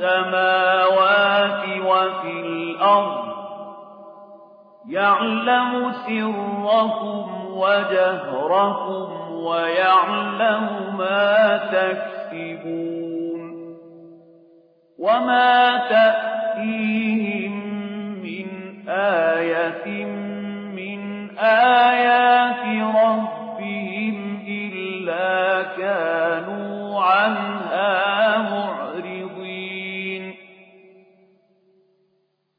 السماوات وفي الأرض يعلم سركم وجهركم ويعلم ما تكسبون وما تأتيهم من آية من آيات ربهم إلا كانوا عنها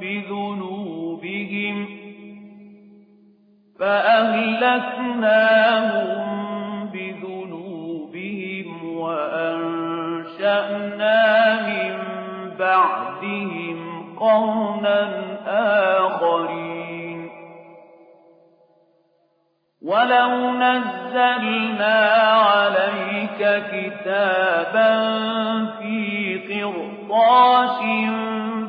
بذنوبهم فأهلكناهم بذنوبهم وأنشأنا من بعدهم قرنا آخرين. ولو نزلنا عليك كتابا في قرطاس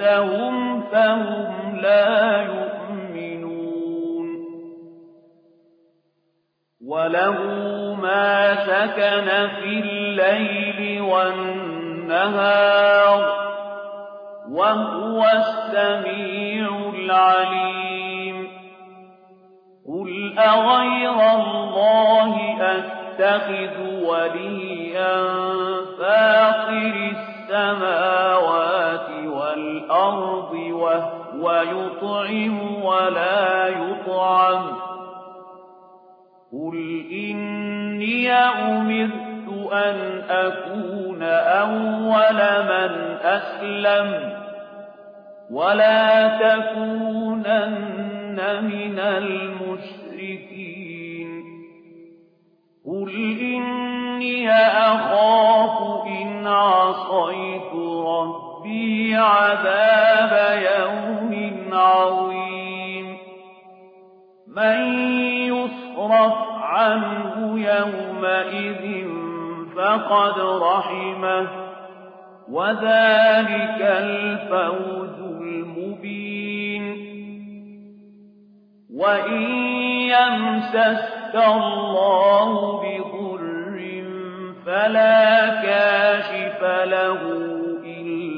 أنفسهم فهم لا يؤمنون. وله ما سكن في الليل والنهار وهو السميع العليم. قل أغير الله أتخذ وليا فاطر السماوات والأرض وهو يطعم ولا يطعم. قل إني أمرت أن أكون أول من أسلم ولا تكونن من المشركين. قل إني أخاف إن عصيت ربي عذاب يوم عظيم من يصرف عنه يومئذ فقد رحمه وذلك الفوز المبين وإن يمسسك الله بضر فلا كاشف له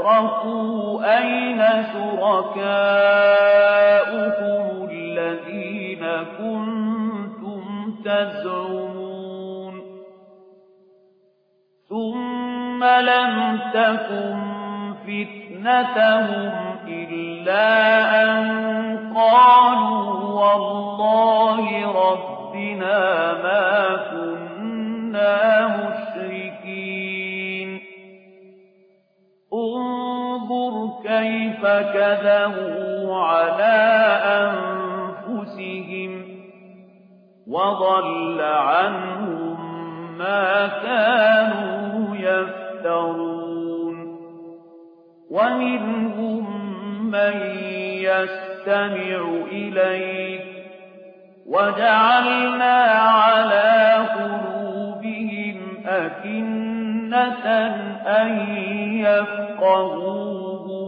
أشركوا أين شركاؤكم الذين كنتم تزعمون ثم لم تكن فتنتهم إلا أن قالوا والله ربنا ما كنا مشركين كيف كذبوا على أنفسهم وضل عنهم ما كانوا يفترون. ومنهم من يستمع إليك. وجعلنا على قلوبهم أكنة أن يفقهوه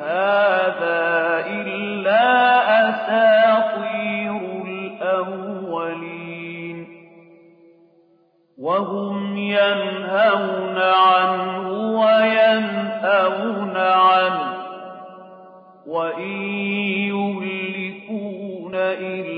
هَٰذَا إِلَّا أَسَاطِيرُ الْأَوَّلِينَ وَهُمْ يَنْهَوْنَ عَنْهُ وَيَنْأَوْنَ عَنْهُ ۖ وَإِن يُهْلِكُونَ إِلَّا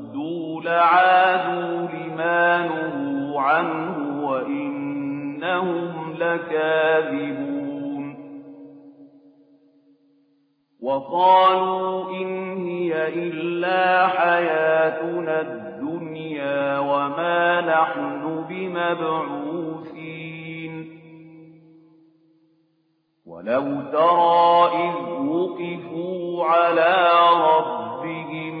لَعَادُوا لِمَا نُهُوا عَنْهُ وَإِنَّهُمْ لَكَاذِبُونَ. وَقَالُوا إِنْ هِيَ إِلَّا حَيَاتُنَا الدُّنْيَا وَمَا نَحْنُ بِمَبْعُوثِينَ. وَلَوْ تَرَىٰ إِذْ وُقِفُوا عَلَىٰ رَبِّهِمْ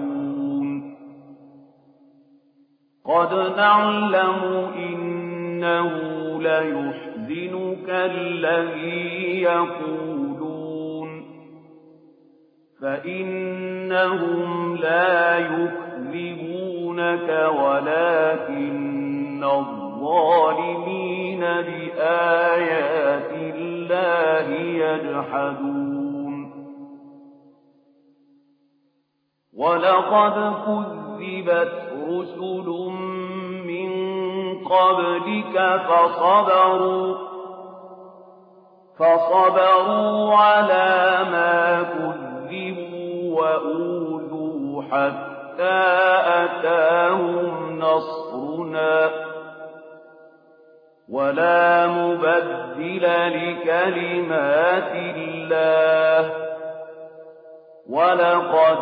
قَدْ نَعْلَمُ إِنَّهُ لَيُحْزِنُكَ الَّذِي يَقُولُونَ ۖ فَإِنَّهُمْ لَا يُكْذِبُونَكَ وَلَٰكِنَّ الظَّالِمِينَ بِآيَاتِ اللَّهِ يَجْحَدُونَ وَلَقَدْ كُذِّبَتْ رُسُلٌ مِّن قَبْلِكَ فَصَبَرُوا عَلَىٰ مَا كُذِّبُوا وَأُوذُوا حَتَّىٰ أَتَاهُمْ نَصْرُنَا ۚ. وَلَا مُبَدِّلَ لِكَلِمَاتِ اللَّهِ ۚ. وَلَقَدْ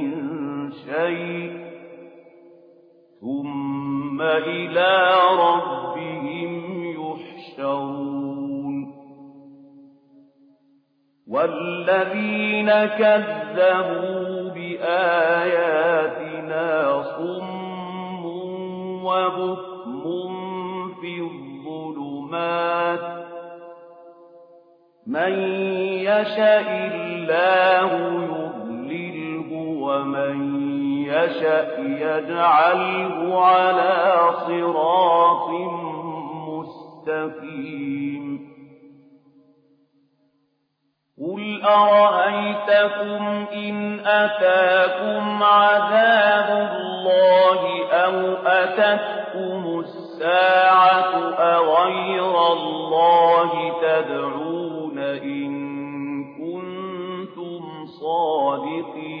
ثُمَّ إِلَىٰ رَبِّهِمْ يُحْشَرُونَ. وَالَّذِينَ كَذَّبُوا بِآيَاتِنَا صُمٌّ وَبُكْمٌ فِي الظُّلُمَاتِ ۗ. مَن يَشَإِ اللَّهُ يُضْلِلْهُ وَمَن يَشَأْ يَجْعَلْهُ عَلَىٰ صِرَاطٍ مُّسْتَقِيمٍ قُلْ أَرَأَيْتَكُمْ إِنْ أَتَاكُمْ عَذَابُ اللَّهِ أَوْ أَتَتْكُمُ السَّاعَةُ أَغَيْرَ اللَّهِ تَدْعُونَ إِن كُنتُمْ صَادِقِينَ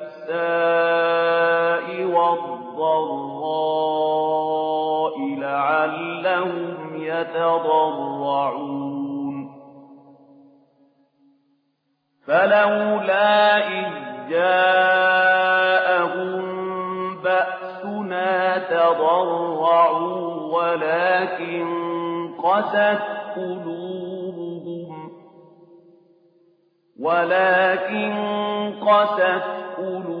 وَالضَّرَّاءِ لَعَلَّهُمْ يَتَضَرَّعُونَ. فَلَوْلَا إِذ جَاءَهُم بَأْسُنَا تَضَرَّعُوا وَلَٰكِن قَسَتْ قُلُوبُهُمْ وَلَٰكِن قَسَتْ قُلُوبُهُمْ.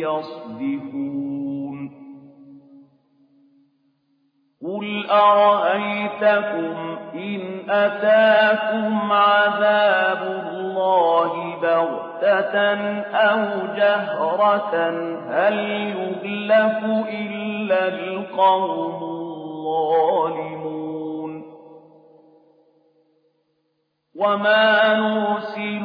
يصدفون. قل أرأيتكم إن أتاكم عذاب الله بغتة أو جهرة؟ هل يهلك إلا القوم الظالمون؟ وما نرسل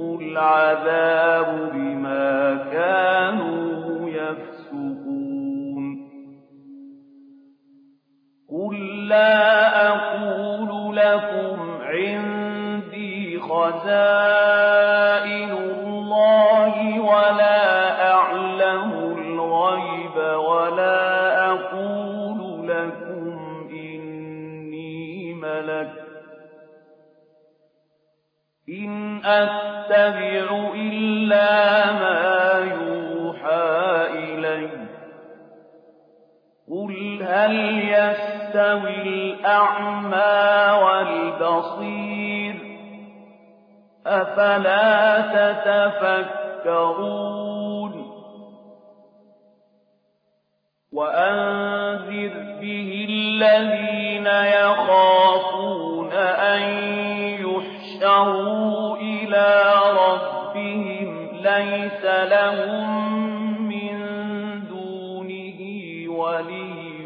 العذاب بما كانوا يفسقون. قل لا أقول لكم عندي خزائن الله ولا أعلم الغيب ولا أقول لكم إني ملك. إن أتبع إلا ما يوحى إلي قل هل يستوي الأعمى والبصير؟ أفلا تتفكرون؟ وأنذر به الذين يخافون أن يحشروا إلى ليس لهم من دونه ولي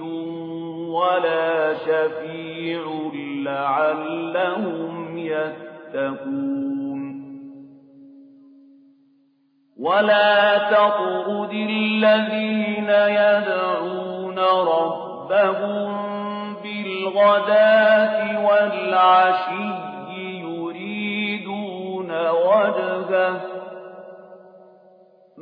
ولا شفيع لعلهم يتقون. ولا تطرد الذين يدعون ربهم بالغداة والعشي يريدون وجهه.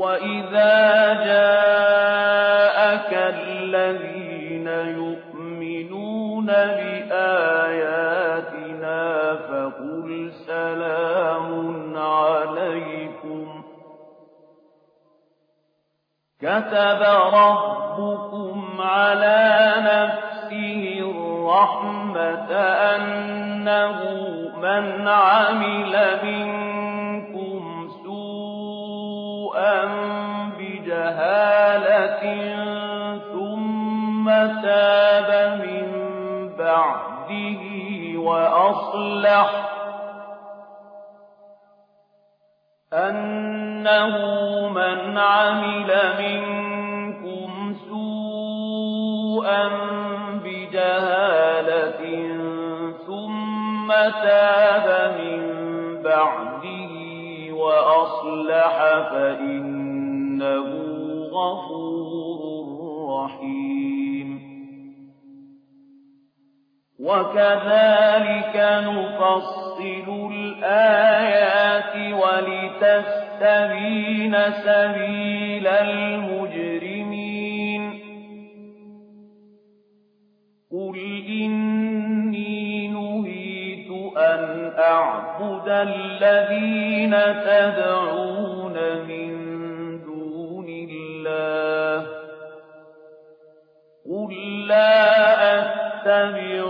وإذا جاءك الذين يؤمنون بآياتنا فقل سلام عليكم كتب ربكم على نفسه الرحمة أنه من عمل منكم سوءا بجهالة ثم تاب من بعده وأصلح أنه من عمل منكم سوءا بجهالة ثم تاب من بعده وأصلح فإنه غفور رحيم. وكذلك نفصل الآيات ولتستبين سبيل المجرمين. قل إني أعبد الذين تدعون من دون الله قل لا أتبع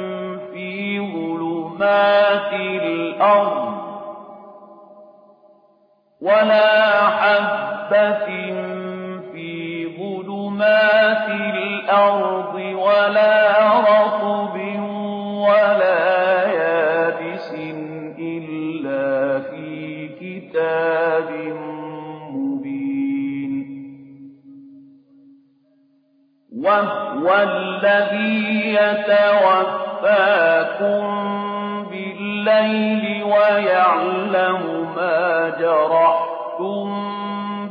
ظُلُمَاتِ الْأَرْضِ وَلَا رَطْبٍ وَلَا يَابِسٍ إِلَّا فِي كِتَابٍ مُّبِينٍ وَهُوَ الَّذِي يَتَوَفَّاكُم بِاللَّيْلِ وَيَعْلَمُ مَا جَرَحْتُم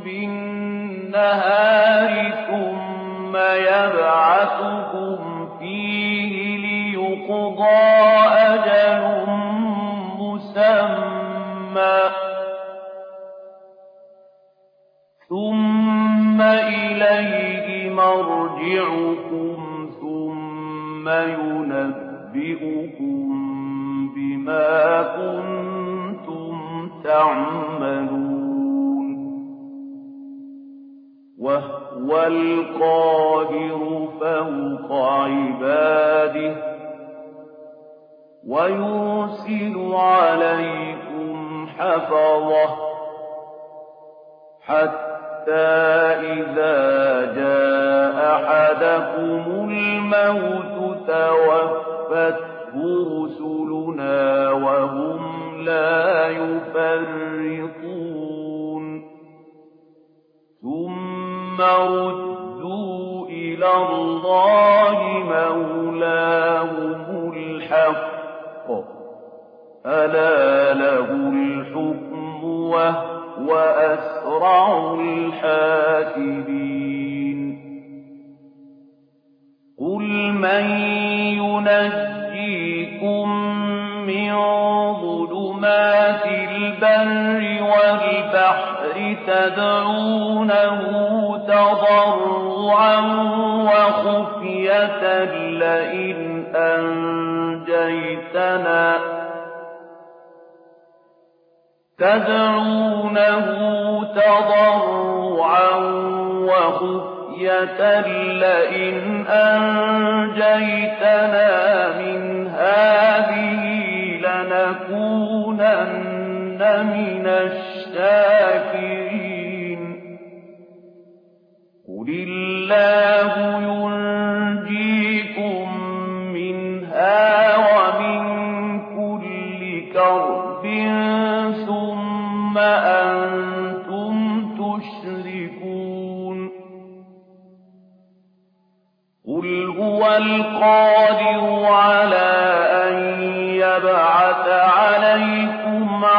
بِالنَّهَارِ ثُمَّ يَبْعَثُكُمْ فِيهِ لِيُقْضَىٰ أَجَلٌ مُّسَمًّى ۖ. ثُمَّ إِلَيْهِ مَرْجِعُكُمْ ثُمَّ يُنَبِّئُكُم بِمَا كُنتُمْ تَعْمَلُونَ وَهُوَ الْقَاهِرُ فَوْقَ عِبَادِهِ وَيُرْسِلُ عَلَيْكُمْ حَفَظَةً حَتَّىٰ إِذَا جَاءَ أَحَدَكُمُ الْمَوْتُ تَوَفَّتْهُ رُسُلُنَا وَهُمْ لَا يُفَرِّطُونَ. ثُمَّ رُدُّوا إِلَى اللَّهِ مَوْلَاهُمُ الْحَقِّ ۚ. أَلَا لَهُ الْحُكْمُ وَهُوَ أَسْرَعُ الْحَاسِبِينَ. قُلْ مَن يُنَجِّيكُم مِّن ظُلُمَاتِ الْبَرِّ وَالْبَحْرِ تَدْعُونَهُ تَضَرُّعًا وَخُفْيَةً لَّئِنْ أَنجَيْتَنَا. مِنْ لَنَكُونَنَّ مِنَ الشَّاكِرِينَ. قُلِ اللَّهُ يُنجِيكُم مِّنْهَا وَمِن كُلِّ كَرْبٍ ثُمَّ أَنتُمْ تُشْرِكُونَ. قُلْ هُوَ الْقَادِرُ عَلَىٰ أَن يَبْعَثَ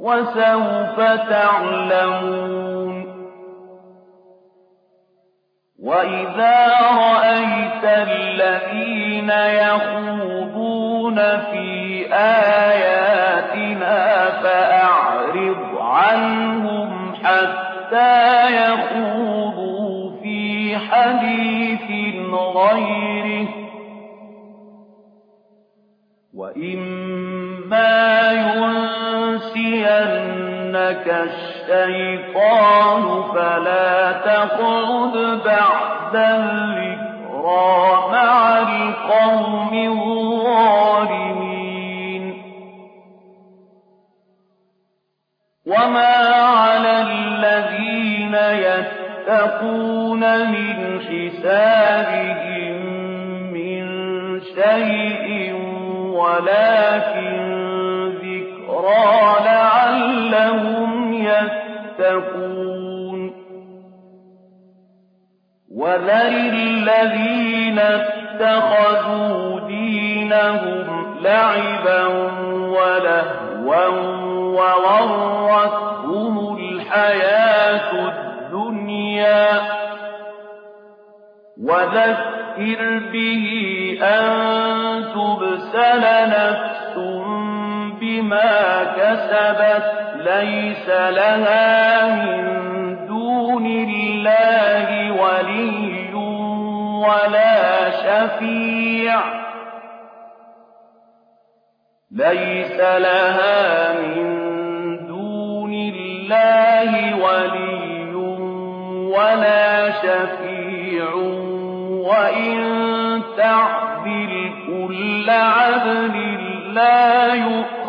وسوف تعلمون. وإذا رأيت الذين يخوضون في آياتنا فأعرض عنهم حتى يخوضوا في حديث غيره. وإما ينسينك الشيطان فلا تقعد بعد الذكرى مع القوم الظالمين. وما على الذين يتقون من حسابهم من شيء ولكن ذكرى لعلهم يتقون. وذر الذين اتخذوا دينهم لعبا ولهوا وغرتهم الحياة الدنيا. وذكر به أن تبسل نفس بما كسبت ليس لها من دون الله ولي ولا شفيع. ليس لها من دون الله ولي ولا شفيع. وإن تعدل كل عدل لا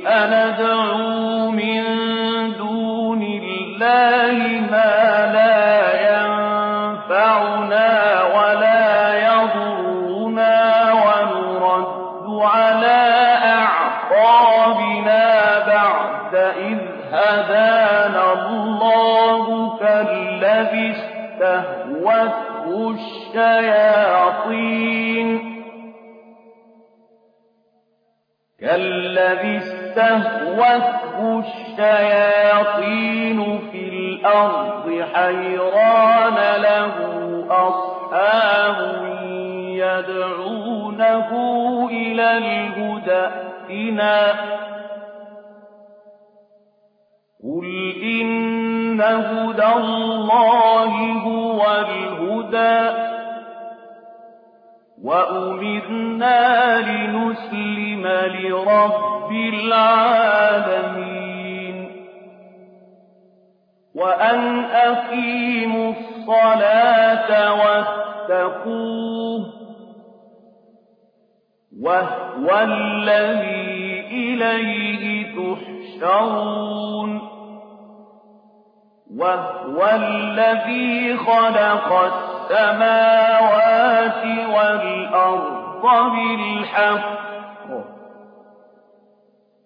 قل أندعو من دون الله ما لا استهوته الشياطين في الأرض حيران له أصحاب يدعونه إلى الهدى ائتنا قل إن هدى الله هو الهدى وأمرنا لنسلم لرب العالمين. وأن أقيموا الصلاة واتقوه وهو الذي إليه تحشرون. وهو الذي خلق السماوات والأرض بالحق.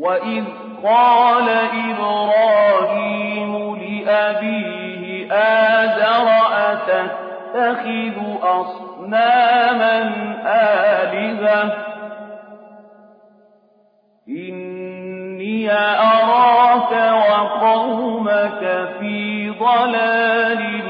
وَإِذْ قَالَ إِبْرَاهِيمُ لِأَبِيهِ آزَرَ أَتَتَّخِذُ أَصْنَامًا آلِهَةً ۖ إِنِّي أَرَاكَ وَقَوْمَكَ فِي ضَلَالٍ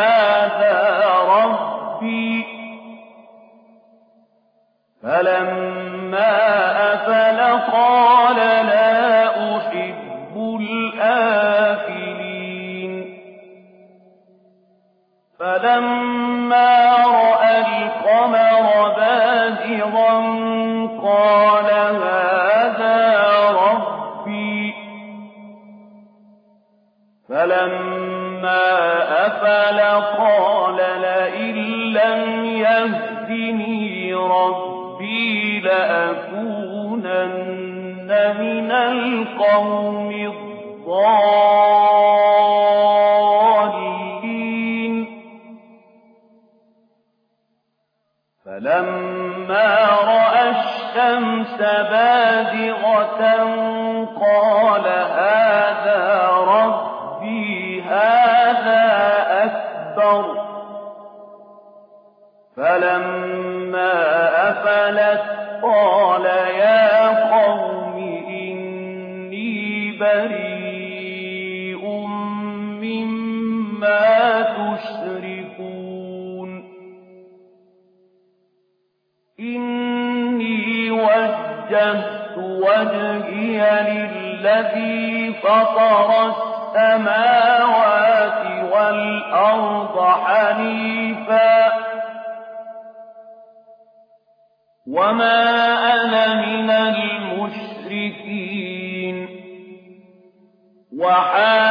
فَلَمَّا الْقَوْمِ الضَّالِّينَ. فَلَمَّا رَأَى الشَّمْسَ بَازِغَةً قَالَ هَٰذَا رَبِّي هَٰذَا أَكْبَرُ ۖ. فَلَمَّا لِلَّذِي فَطَرَ السَّمَاوَاتِ وَالْأَرْضَ حَنِيفًا ۖ. وَمَا أَنَا مِنَ الْمُشْرِكِينَ. وَحَاجَّهُ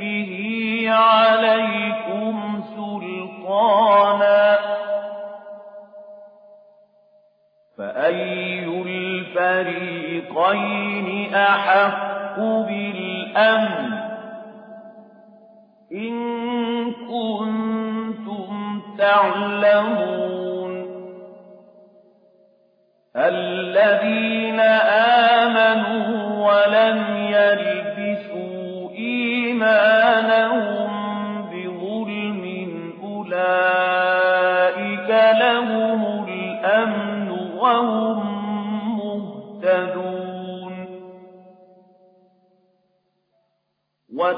بِهِ عَلَيْكُمْ سُلْطَانًا ۚ. فَأَيُّ الْفَرِيقَيْنِ أَحَقُّ بِالْأَمْنِ ۖ؟ إِن كُنتُمْ تَعْلَمُونَ. الَّذِينَ آمَنُوا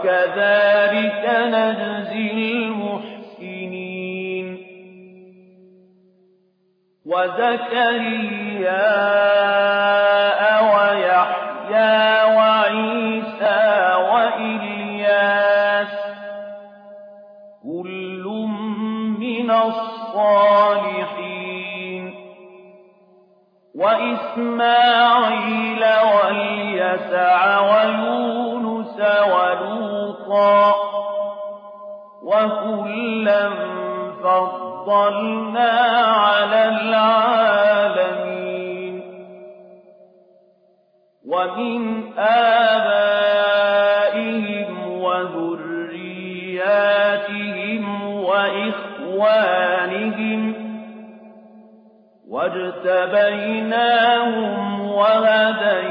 وكذلك نجزي المحسنين. وزكريا ويحيى وعيسى وإلياس كل من الصالحين. وإسماعيل واليسع ويونس ولوطا وكلا فضل فَضَّلْنَا عَلَى الْعَالَمِينَ وَمِنْ آبَائِهِمْ وَذُرِّيَّاتِهِمْ وَإِخْوَانِهِمْ وَاجْتَبَيْنَاهُمْ وَهَدَيْنَاهُمْ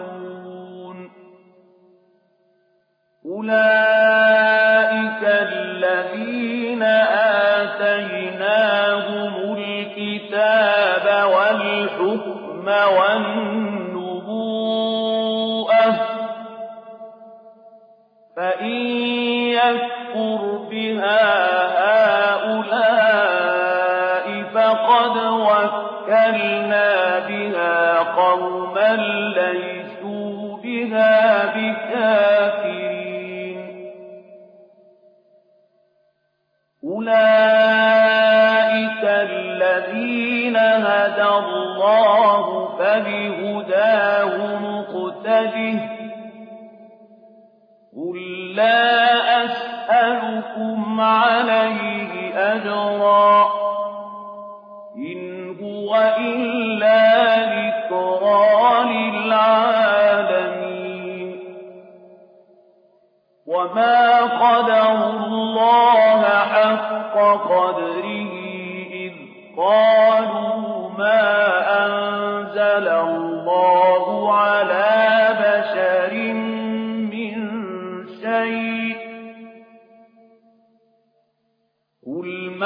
أولئك أسألكم عليه أجرا. إن هو إلا ذكرى للعالمين. وما حق قدره قالوا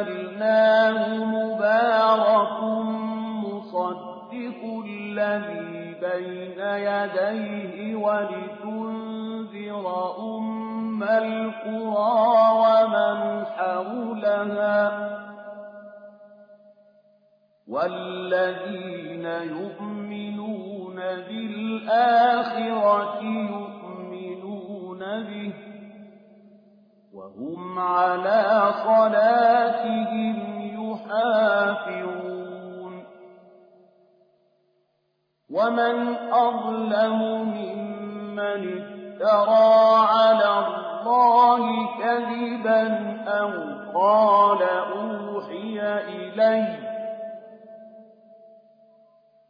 أنزلناه مبارك مصدق الذي بين يديه ولتنذر أم القرى ومن حولها والذين يؤمنون بالآخرة يؤمنون به وهم على صلاتهم يحافظون. ومن أظلم ممن افترى على الله كذبا أو قال أوحي إليه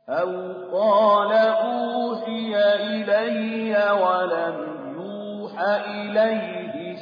أو قال أوحي إلي ولم يوح إليه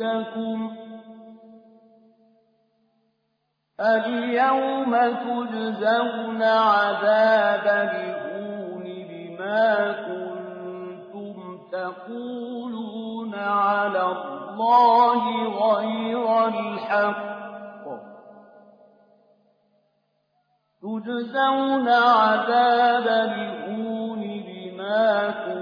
أنفسكم اليوم تجزون عذاب الهون بما كنتم تقولون على الله غير الحق. تجزون عذاب الهون بما كنتم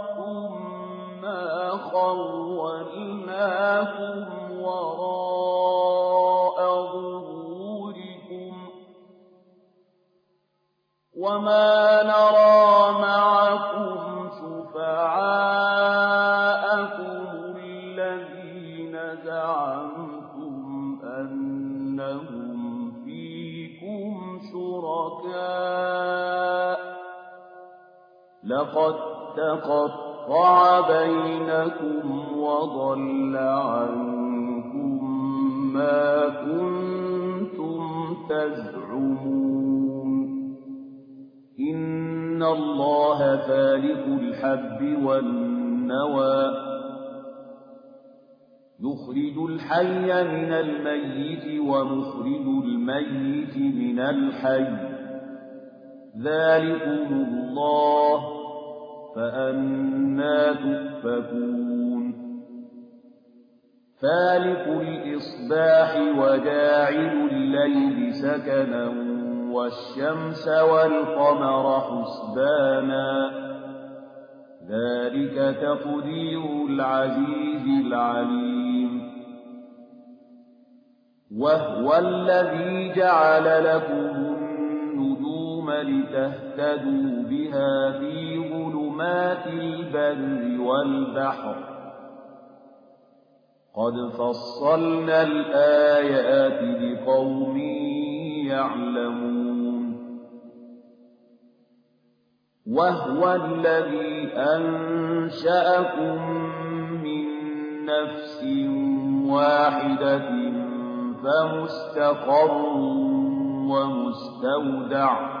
خولناكم وراء ظهوركم وما نرى معكم شفعاءكم الذين زعمتم أنهم فيكم شركاء. لقد تقطع بينكم وضل عنكم ما كنتم تزعمون. إن الله فالق الحب والنوى. يخرج الحي من الميت ومخرج الميت من الحي. ذلكم الله فأنا تؤفكون. فالق الإصباح وجاعل الليل سكنا والشمس والقمر حسبانا. ذلك تقدير العزيز العليم. وهو الذي جعل لكم النجوم لتهتدوا بها في ظلمات البر والبحر. قد فصلنا الآيات لقوم يعلمون. وهو الذي أنشأكم من نفس واحدة فمستقر ومستودع.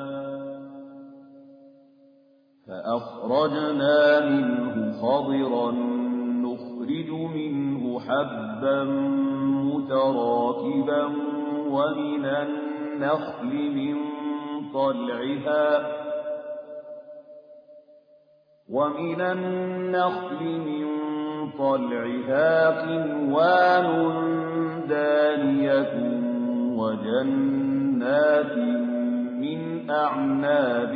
فأخرجنا منه خضرا نخرج منه حبا متراكبا ومن النخل من طلعها ومن النخل من طلعها قنوان دانية وجنات من أعناب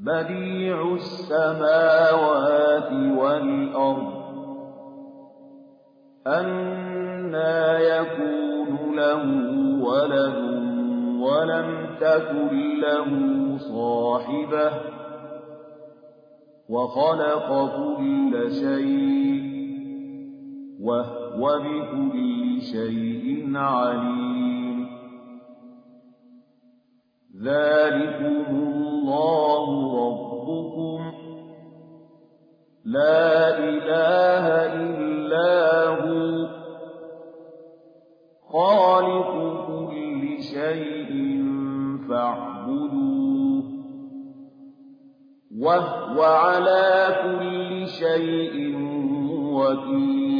بديع السماوات والأرض أنا يكون له ولد ولم تكن له صاحبة وخلق كل شيء وهو بكل شيء عليم. ذلكم الله ربكم لا إله إلا هو خالق كل شيء فاعبدوه وهو على كل شيء وكيل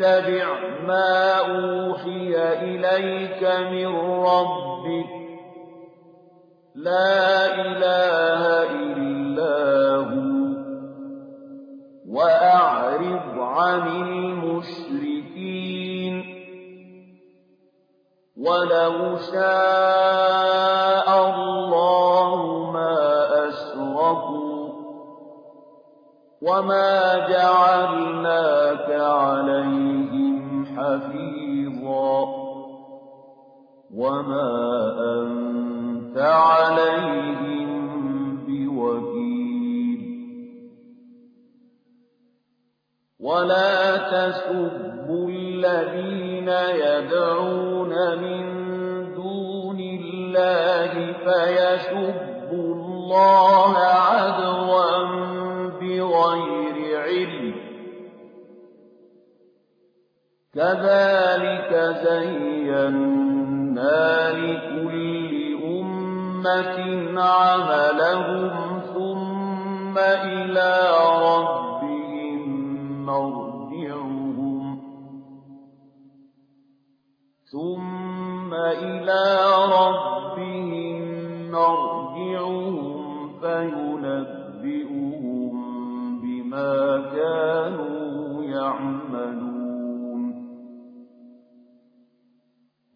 اتبع ما أوحي إليك من ربك. لا إله إلا هو. وأعرض عن المشركين. ولو شاء الله ما أشركوا. وما جعلناك عليهم وما أنت عليهم بوكيل ولا تسبوا الذين يدعون من دون الله فيسبوا الله عدوا بغير علم كذلك زينا لكل أمة عملهم ثم إلى ربهم مرجعهم ثم إلى ربهم مرجعهم فينبئهم بما كانوا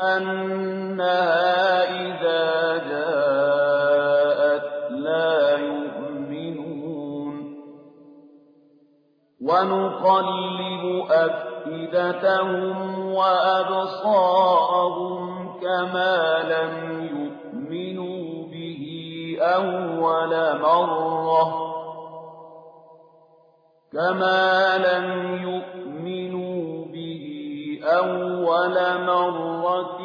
أنها إذا جاءت لا يؤمنون. ونقلب أفئدتهم وأبصارهم كما لم يؤمنوا أول مرة. كما لم يؤمنوا به أول مرة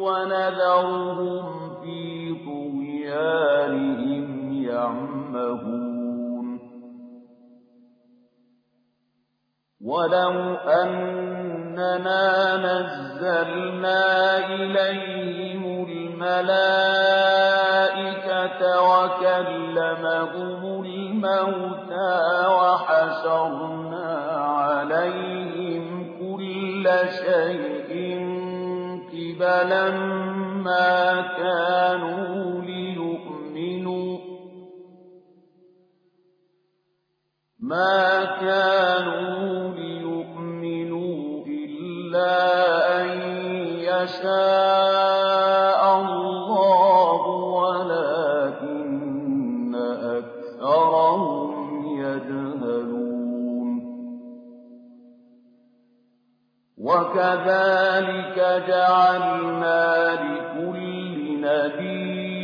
ونذرهم في طغيانهم يعمهون. ولو أننا نزلنا إليهم الملائكة وكلمهم الموتى وحشرنا عليهم كل شيء قبلا ما كانوا ليؤمنوا ما كانوا وكذلك جعلنا لكل نبي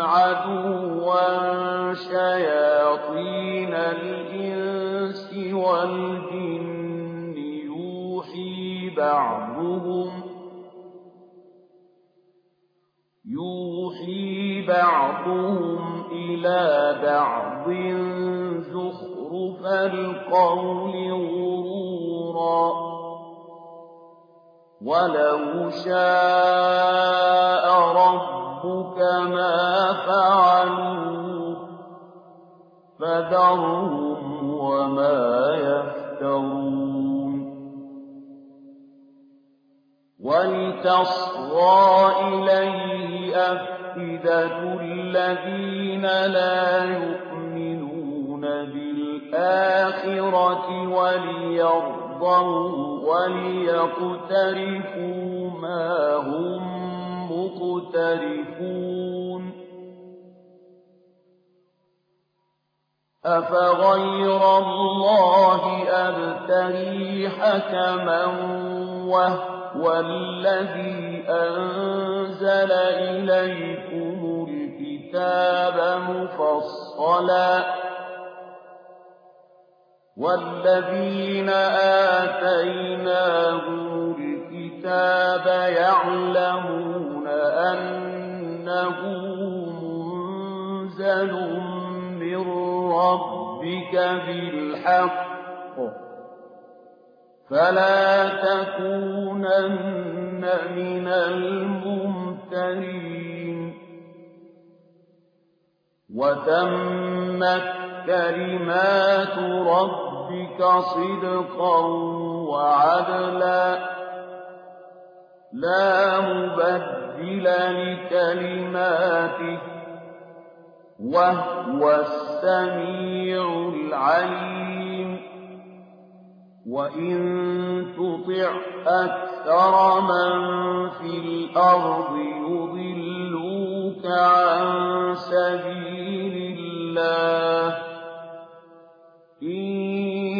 عدوا شياطين الإنس والجن يوحي بعضهم يوحي بعضهم إلى بعض زخرف القول ولو شاء ربك ما فعلوا فذرهم وما يفترون. ولتصغى إليه أفئدة الذين لا يؤمنون بالآخرة وليرضوا وليقترفوا ما هم مقترفون أفغير الله أبتغي حكما وهو الذي أنزل إليكم الكتاب مفصلا والذين آتيناهم الكتاب يعلمون أنه منزل من ربك بالحق فلا تكونن من الممترين وتمت كلمات ربك صدقا وعدلا لا مبدل لكلماته وهو السميع العليم وإن تطع أكثر من في الأرض عن سبيل الله. إن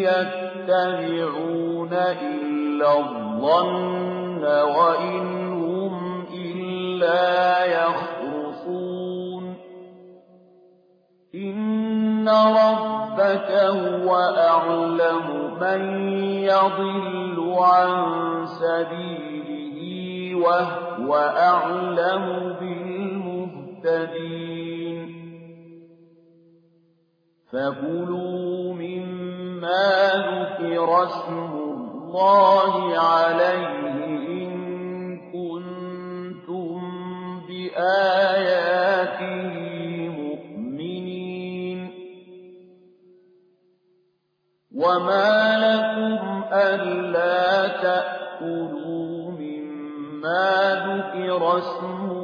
يتبعون إلا الظن وإن هم إلا يخرصون. إن ربك هو أعلم من يضل عن سبيله وهو أعلم بالمهتدين فكلوا مما ذكر اسم الله عليه إن كنتم بآياته مؤمنين. وما لكم ألا تأكلوا مما ذكر اسم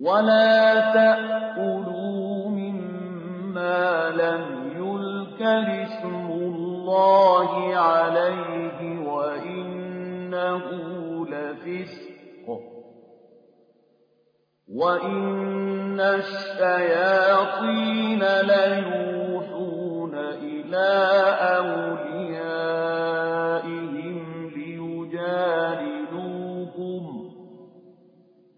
ولا تأكلوا مما لم يذكر اسم الله عليه وإنه لفسق وإن الشياطين ليوحون إلى أوليائهم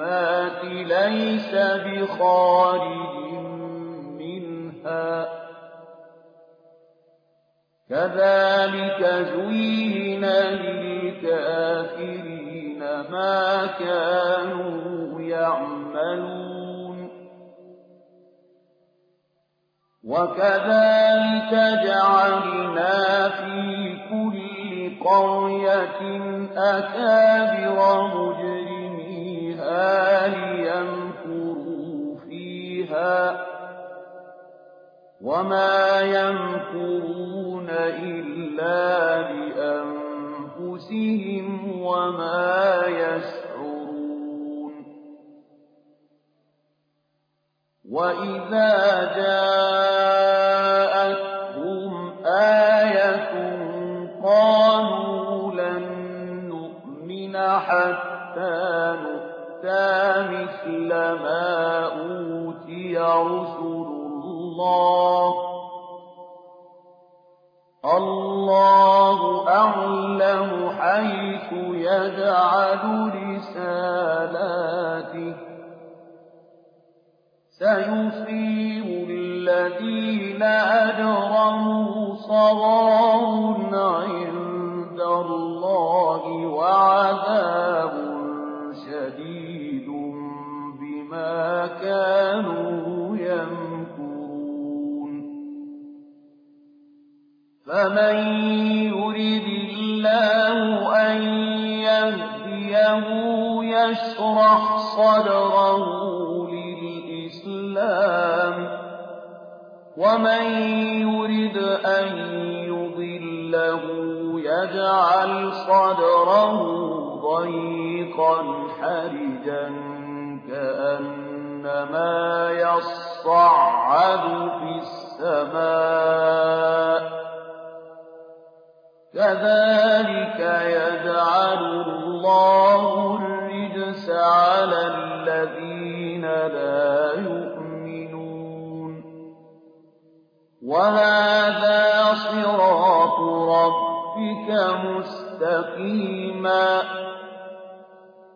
الظلمات ليس بخارج منها. كذلك زين للكافرين ما كانوا يعملون. وكذلك جعلنا في كل قرية أكابر مجرميها ليمكروا فيها وما يمكرون إلا بأنفسهم وما يشعرون وإذا جاءتهم آية قالوا لن نؤمن حتى نؤتى مثل ما أوتي رسل الله الله أعلم حيث يجعل رسالاته سيصيب الذين أجرموا صغار عند الله وعذاب كانوا يمكرون. فمن يرد الله أن يهديه يشرح صدره للإسلام. ومن يرد أن يضله يجعل صدره ضيقا حرجا كأنما يصعد في السماء كذلك يجعل الله الرجس على الذين لا يؤمنون وهذا صراط ربك مستقيما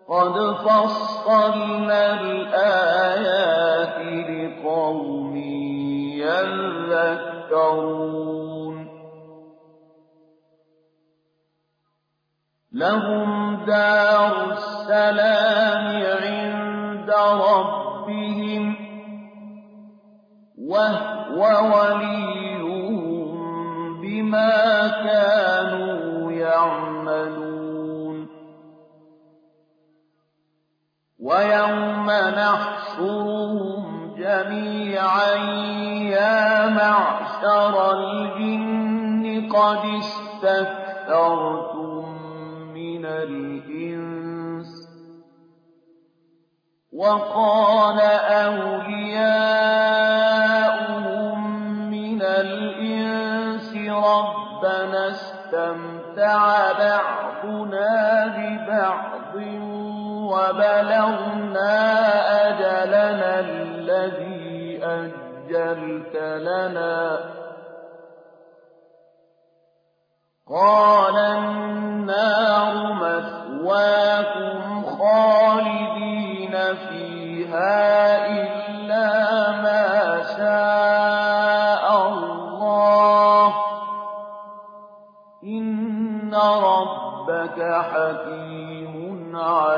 قد فصلنا الآيات لقوم يذكرون لهم دار السلام عند ربهم وهو وليهم ويوم نحشرهم جميعا يا معشر الجن قد استكثرتم من الإنس وقال أولياؤهم من الإنس ربنا استمتع بعضنا ببعض وبلغنا أجلنا الذي أجلت لنا. قال النار مثواكم خالدين فيها إلا ما شاء الله. إن ربك حكيم عليم.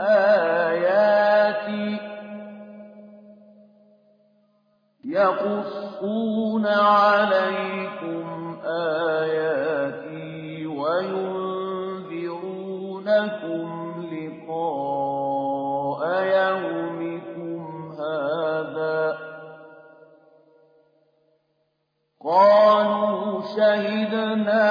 آياتي يقصون عليكم آياتي وينذرونكم لقاء يومكم هذا قالوا شهدنا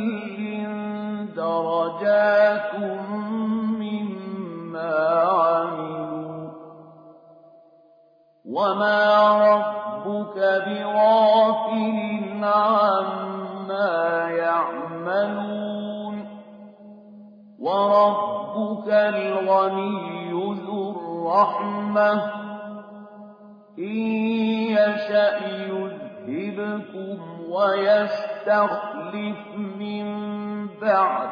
الرحمة إن يشأ يذهبكم ويستخلف من بعدكم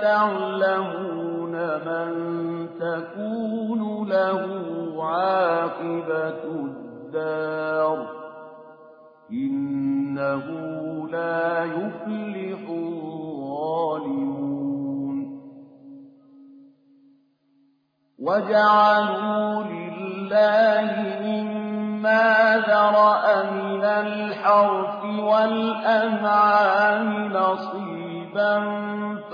تعلمون من تكون له عاقبة الدار إنه لا يفلح الظالمون وجعلوا لله مما ذرأ من الحرث والأنعام نصيبا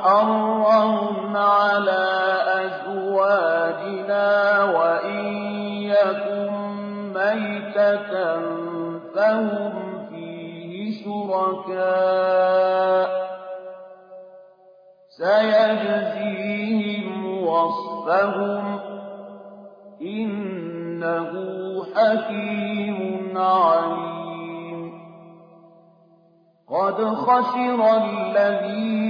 ومحرم على أزواجنا وإن يكن ميتة فهم فيه شركاء سيجزيهم وصفهم إنه حكيم عليم قد خسر الذين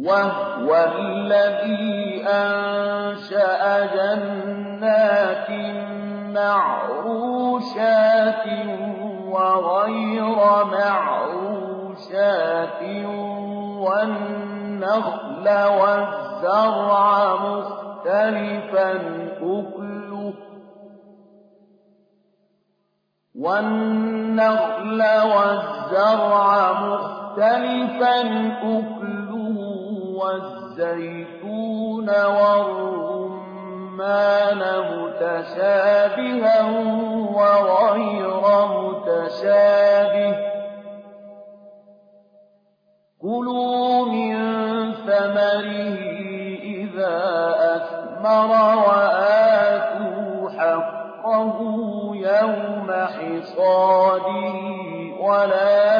وهو الذي أنشأ جنات معروشات وغير معروشات والنخل والزرع مختلفا أكله. والنخل والزرع مختلفا أكله. والزيتون والرمان متشابها وغير متشابه. كلوا من ثمره إذا أثمر وآتوا حقه يوم حصاده ولا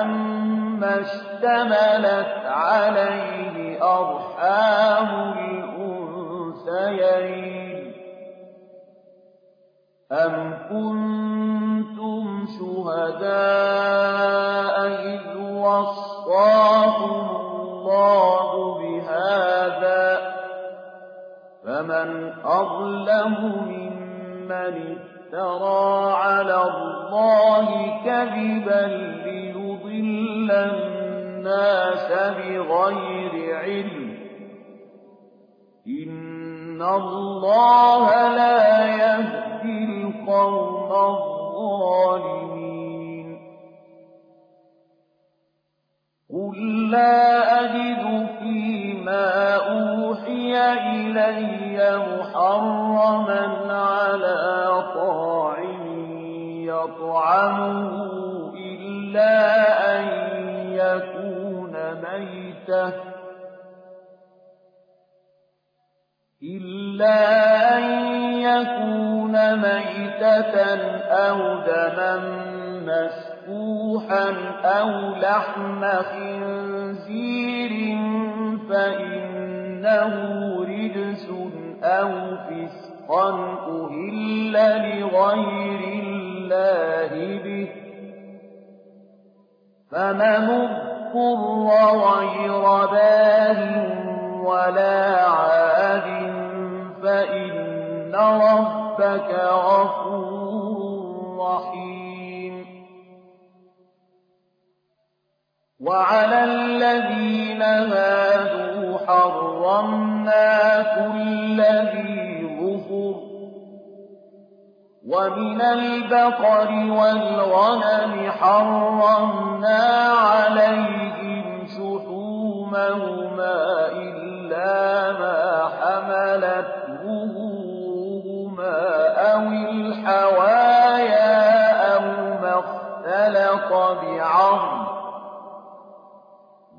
أما اشتملت عليه أرحام الأنثيين أم كنتم شهداء إذ وصاكم الله بهذا فمن أظلم ممن افترى على الله كذبا ليضل الناس بغير علم إن الله لا يهدي القوم الظالمين قل لا أجد فيما أوحي إلي محرما على طاعم يطعمه إلا إلا أن يكون ميتة أو دما مسفوحا أو لحم خنزير فإنه رجس أو فسقا أهل لغير الله به فمن اضطر غير باه ولا عاد فإن ربك غفور رحيم. وعلى الذين هادوا حرمنا كل ذي ظفر. ومن البقر والغنم حرمنا عليهم شحومهما إلا ما حملت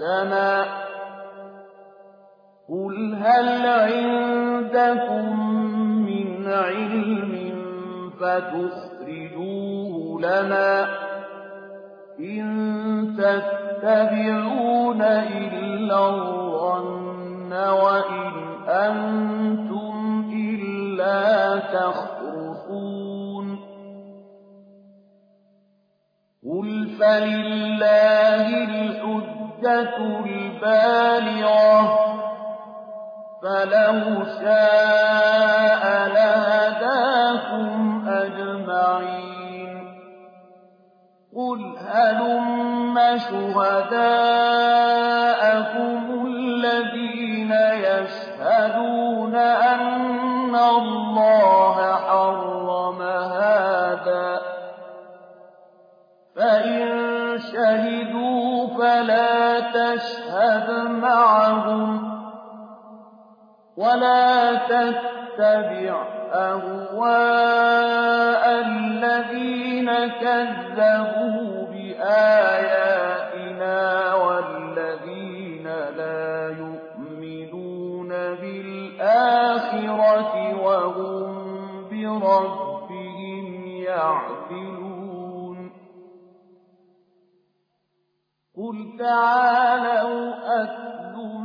بأسنا قل هل عندكم من علم فتخرجوه لنا إن تتبعون إلا الظن وإن أنتم إلا تخرصون قل فلله الحجة البالغة فلو شاء لهداكم أجمعين. قل هلم شهداءكم معهم ولا تتبع أهواء الذين كذبوا بآياتنا والذين لا يؤمنون بالآخرة وهم بربهم يعدلون قل تعالوا أتل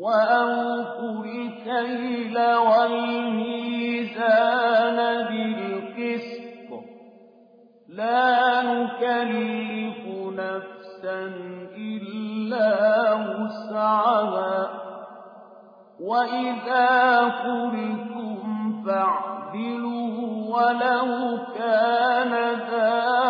وأوفوا الكيل والميزان بالقسط. لا نكلف نفسا إلا وسعها. وإذا قلتم فاعدلوا ولو كان ذا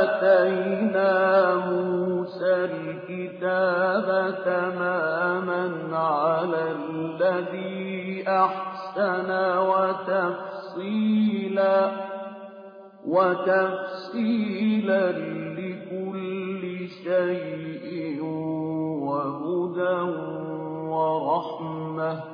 آتينا موسى الكتاب تماما على الذي أحسن وتفصيلا وتفصيلا لكل شيء وهدى ورحمة.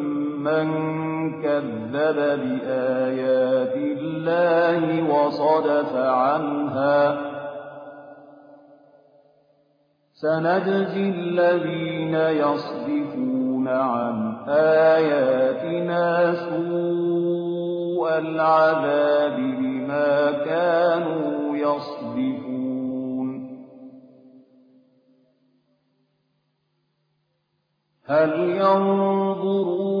مَّن كَذَّبَ بِآيَاتِ اللَّهِ وَصَدَفَ عَنْهَا ۗ سَنَجْزِي الَّذِينَ يَصْدِفُونَ عَنْ آيَاتِنَا سُوءَ الْعَذَابِ بِمَا كَانُوا يَصْدِفُونَ هَلْ يَنظُرُونَ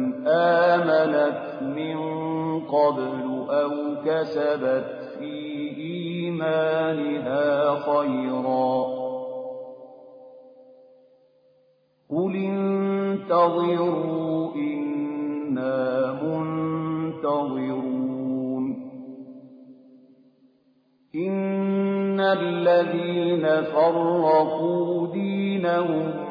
آمنت من قبل أو كسبت في إيمانها خيرا. قل انتظروا إنا منتظرون. إن الذين فرقوا دينهم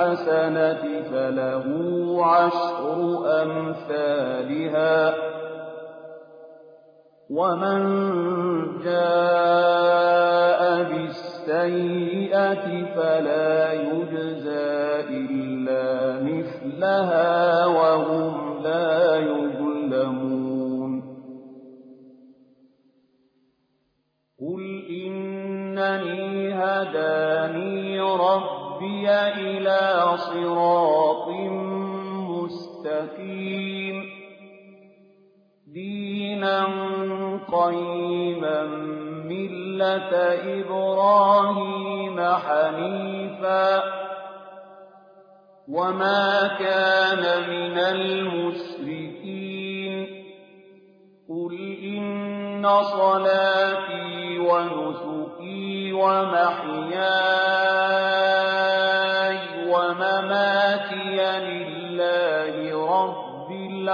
بالحسنة فله عشر أمثالها. ومن جاء بالسيئة فلا يجزى إلا مثلها وهم لا يظلمون. قل إنني هداني ربي إلى صراط مستقيم. دينا قيما ملة إبراهيم حنيفا. وما كان من المشركين. قل إن صلاتي ونسكي ومحياي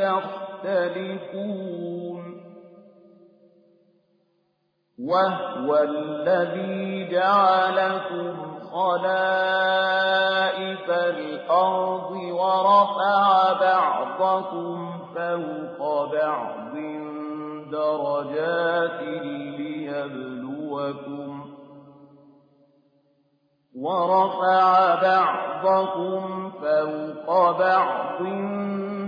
تختلفون. وهو الذي جعلكم خلائف الأرض ورفع بعضكم فوق بعض درجات ليبلوكم ورفع بعضكم فوق بعض